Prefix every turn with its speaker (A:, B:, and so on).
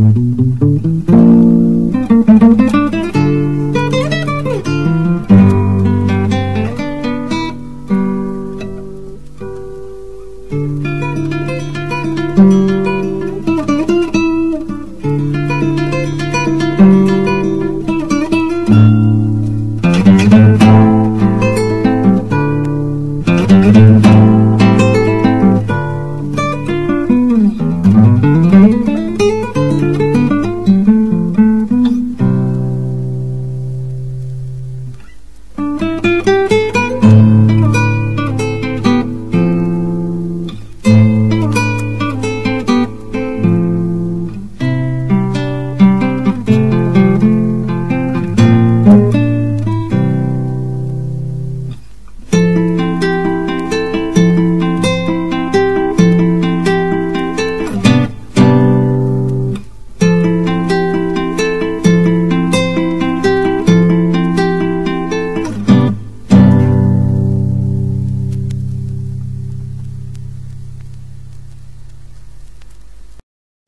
A: Mm-hmm.